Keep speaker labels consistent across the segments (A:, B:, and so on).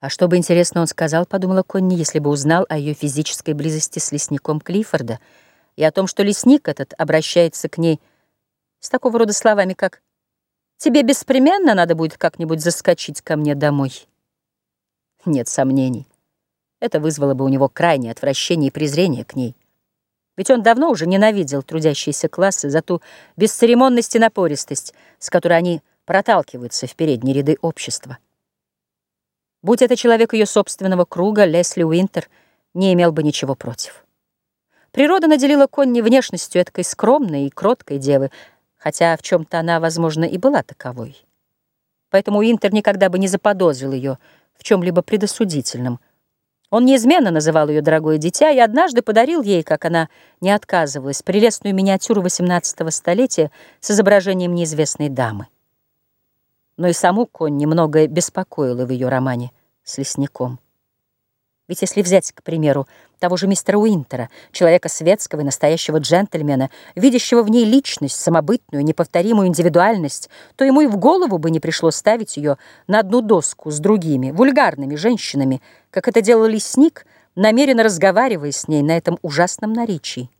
A: А что бы, интересно, он сказал, подумала Конни, если бы узнал о ее физической близости с лесником Клиффорда и о том, что лесник этот обращается к ней с такого рода словами, как «Тебе беспременно надо будет как-нибудь заскочить ко мне домой». Нет сомнений. Это вызвало бы у него крайнее отвращение и презрение к ней. Ведь он давно уже ненавидел трудящиеся классы за ту бесцеремонность и напористость, с которой они проталкиваются в передние ряды общества. Будь это человек ее собственного круга, Лесли Уинтер не имел бы ничего против. Природа наделила Конни внешностью этой скромной и кроткой девы, хотя в чем-то она, возможно, и была таковой. Поэтому Уинтер никогда бы не заподозрил ее в чем-либо предосудительном. Он неизменно называл ее «дорогое дитя» и однажды подарил ей, как она не отказывалась, прелестную миниатюру XVIII столетия с изображением неизвестной дамы но и саму Конни многое беспокоило в ее романе с лесником. Ведь если взять, к примеру, того же мистера Уинтера, человека светского и настоящего джентльмена, видящего в ней личность, самобытную, неповторимую индивидуальность, то ему и в голову бы не пришло ставить ее на одну доску с другими, вульгарными женщинами, как это делал лесник, намеренно разговаривая с ней на этом ужасном наречии.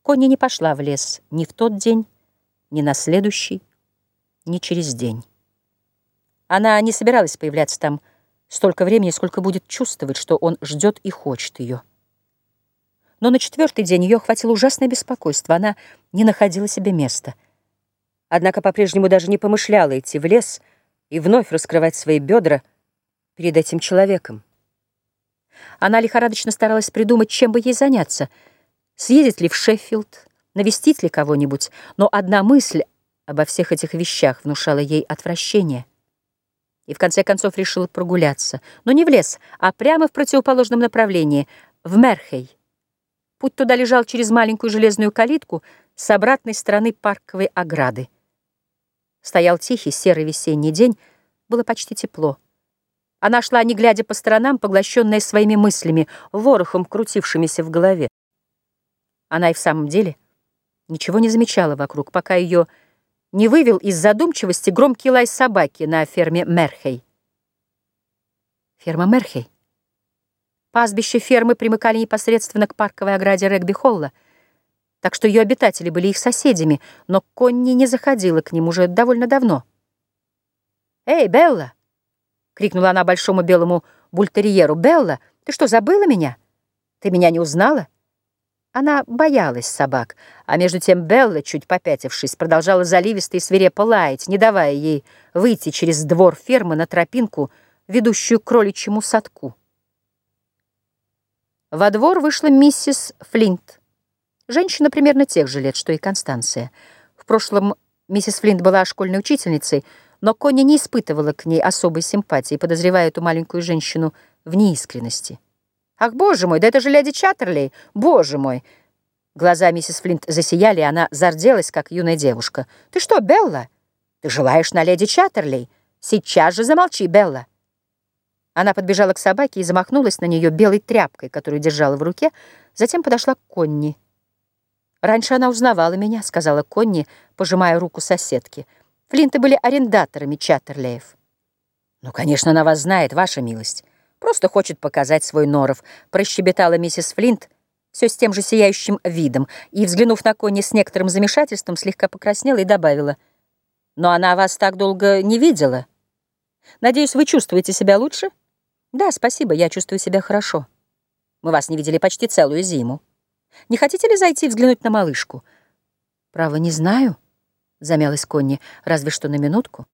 A: Конни не пошла в лес ни в тот день, ни на следующий, не через день. Она не собиралась появляться там столько времени, сколько будет чувствовать, что он ждет и хочет ее. Но на четвертый день ее охватило ужасное беспокойство. Она не находила себе места. Однако по-прежнему даже не помышляла идти в лес и вновь раскрывать свои бедра перед этим человеком. Она лихорадочно старалась придумать, чем бы ей заняться. Съездить ли в Шеффилд, навестить ли кого-нибудь, но одна мысль обо всех этих вещах внушало ей отвращение. И в конце концов решила прогуляться, но не в лес, а прямо в противоположном направлении, в Мерхей. Путь туда лежал через маленькую железную калитку с обратной стороны парковой ограды. Стоял тихий серый весенний день, было почти тепло. Она шла, не глядя по сторонам, поглощенная своими мыслями, ворохом, крутившимися в голове. Она и в самом деле ничего не замечала вокруг, пока ее не вывел из задумчивости громкий лай собаки на ферме Мерхей. Ферма Мерхей. Пастбище фермы примыкали непосредственно к парковой ограде регби-холла, так что ее обитатели были их соседями, но Конни не заходила к ним уже довольно давно. «Эй, Белла!» — крикнула она большому белому бультерьеру. «Белла, ты что, забыла меня? Ты меня не узнала?» Она боялась собак, а между тем Белла, чуть попятившись, продолжала заливисто и свирепо лаять, не давая ей выйти через двор фермы на тропинку, ведущую к кроличьему садку. Во двор вышла миссис Флинт, женщина примерно тех же лет, что и Констанция. В прошлом миссис Флинт была школьной учительницей, но Конни не испытывала к ней особой симпатии, подозревая эту маленькую женщину в неискренности. «Ах, боже мой, да это же леди Чаттерлей! Боже мой!» Глаза миссис Флинт засияли, и она зарделась, как юная девушка. «Ты что, Белла? Ты желаешь на леди Чаттерлей? Сейчас же замолчи, Белла!» Она подбежала к собаке и замахнулась на нее белой тряпкой, которую держала в руке, затем подошла к Конни. «Раньше она узнавала меня», — сказала Конни, пожимая руку соседки. «Флинты были арендаторами Чаттерлеев». «Ну, конечно, она вас знает, ваша милость». Просто хочет показать свой норов, прощебетала миссис Флинт все с тем же сияющим видом и, взглянув на Конни с некоторым замешательством, слегка покраснела и добавила. «Но она вас так долго не видела. Надеюсь, вы чувствуете себя лучше?» «Да, спасибо, я чувствую себя хорошо. Мы вас не видели почти целую зиму. Не хотите ли зайти взглянуть на малышку?» «Право, не знаю», — замялась Конни, разве что на минутку.